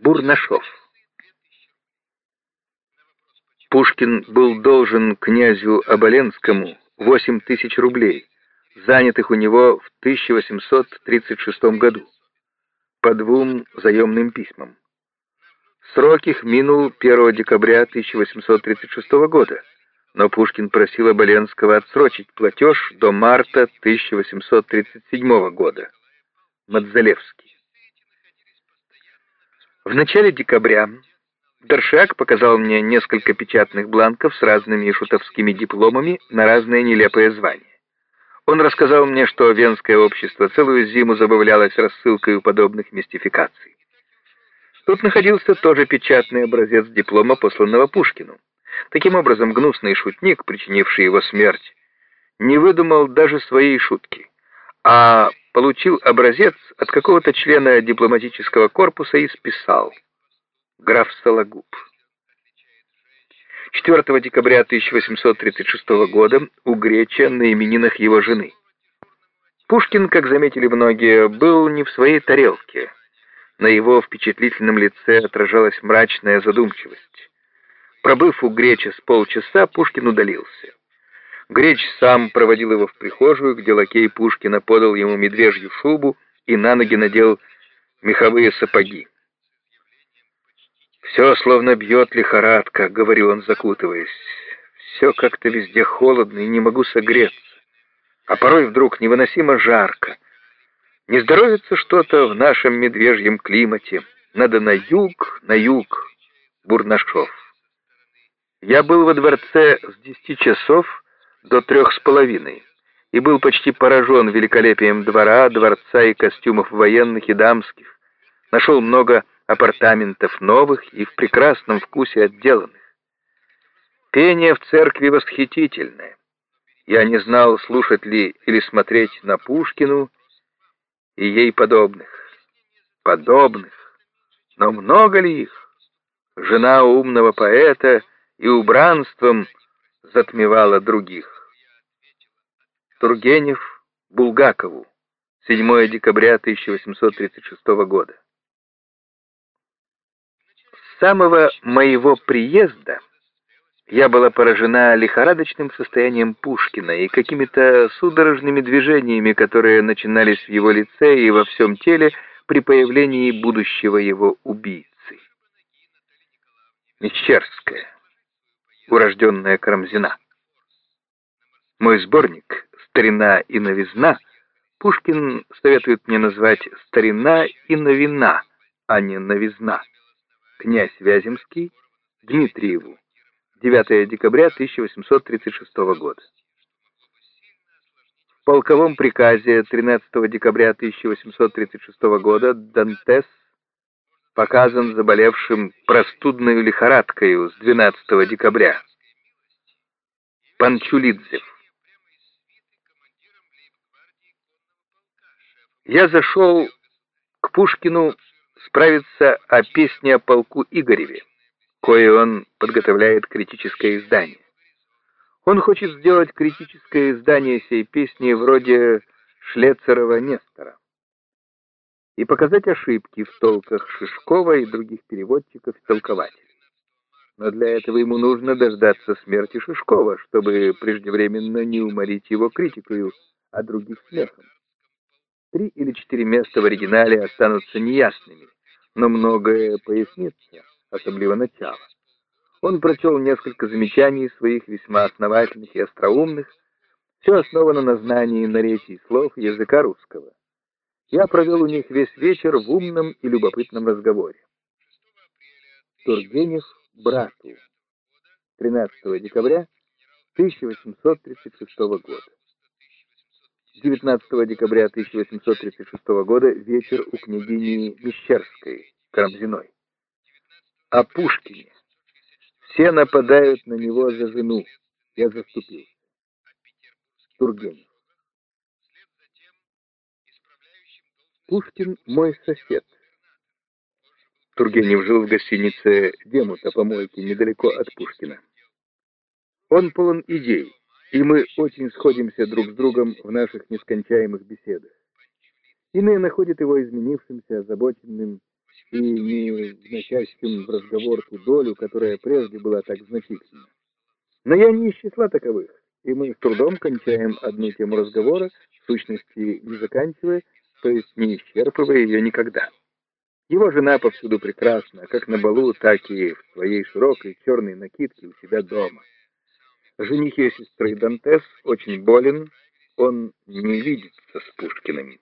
Бурнашов. Пушкин был должен князю Оболенскому 8 тысяч рублей, занятых у него в 1836 году, по двум заемным письмам. Срок их минул 1 декабря 1836 года, но Пушкин просил Оболенского отсрочить платеж до марта 1837 года. Мадзалевский. В начале декабря Даршак показал мне несколько печатных бланков с разными шутовскими дипломами на разные нелепые звания. Он рассказал мне, что Венское общество целую зиму забавлялось рассылкой подобных мистификаций. Тут находился тоже печатный образец диплома, посланного Пушкину. Таким образом, гнусный шутник, причинивший его смерть, не выдумал даже своей шутки, а получил образец от какого-то члена дипломатического корпуса и списал. Граф Сологуб. 4 декабря 1836 года у Греча на именинах его жены. Пушкин, как заметили многие, был не в своей тарелке. На его впечатлительном лице отражалась мрачная задумчивость. Пробыв у Греча с полчаса, Пушкин удалился. Греч сам проводил его в прихожую, где лакей Пушкина подал ему медвежью шубу и на ноги надел меховые сапоги. «Все словно бьет лихорадка», — говорил он, закутываясь. «Все как-то везде холодно и не могу согреться. А порой вдруг невыносимо жарко. Не здоровится что-то в нашем медвежьем климате. Надо на юг, на юг, Бурнашов». Я был во дворце с десяти часов до трех с половиной и был почти поражен великолепием двора, дворца и костюмов военных и дамских. Нашел много апартаментов новых и в прекрасном вкусе отделанных. Пение в церкви восхитительное. Я не знал, слушать ли или смотреть на Пушкину и ей подобных. Подобных. Но много ли их? Жена умного поэта и убранством затмевала других. Тургенев Булгакову. 7 декабря 1836 года. С самого моего приезда я была поражена лихорадочным состоянием Пушкина и какими-то судорожными движениями, которые начинались в его лице и во всем теле при появлении будущего его убийцы. Мещерская, урожденная Карамзина. Мой сборник «Старина и новизна» Пушкин советует мне назвать «Старина и новина», а не «Новизна». Князь Вяземский, Дмитриеву, 9 декабря 1836 года. В полковом приказе 13 декабря 1836 года Дантес показан заболевшим простудной лихорадкой с 12 декабря. Панчулидзев. Я зашел к Пушкину справиться о песне о полку Игореве, кое он подготовляет критическое издание. Он хочет сделать критическое издание сей песни вроде Шлецерова Нестора и показать ошибки в толках Шишкова и других переводчиков и толкователей. Но для этого ему нужно дождаться смерти Шишкова, чтобы преждевременно не уморить его критикою, а других смехом. Три или четыре места в оригинале останутся неясными, но многое пояснится, особливо начало. Он прочел несколько замечаний своих весьма основательных и остроумных, все основано на знании наречий слов языка русского. Я провел у них весь вечер в умном и любопытном разговоре. Тургенев брату. 13 декабря 1836 года. 19 декабря 1836 года вечер у княгини Мещерской, Карамзиной. О Пушкине. Все нападают на него за жену. Я заступился. Тургенев. Пушкин мой сосед. Тургенев жил в гостинице Демута, помойки, недалеко от Пушкина. Он полон идей и мы очень сходимся друг с другом в наших нескончаемых беседах. Иные находят его изменившимся, озабоченным и не вносящим в разговор ту долю, которая прежде была так значительна. Но я не из числа таковых, и мы с трудом кончаем одну тему разговора, в сущности не заканчивая, то есть не исчерпывая ее никогда. Его жена повсюду прекрасна, как на балу, так и в своей широкой черной накидке у себя дома. Жених ее сестры Дантес очень болен, он не видится с Пушкиным.